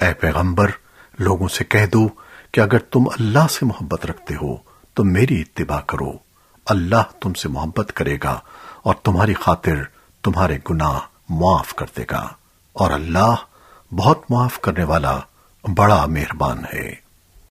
اے پیغمبر، لوگوں سے کہہ دو کہ اگر تم اللہ سے محبت رکھتے ہو تو میری اتباع کرو۔ اللہ تم سے محبت کرے گا اور تمہاری خاطر تمہارے گناہ معاف کر دے گا۔ اور اللہ بہت معاف کرنے والا بڑا مہربان ہے۔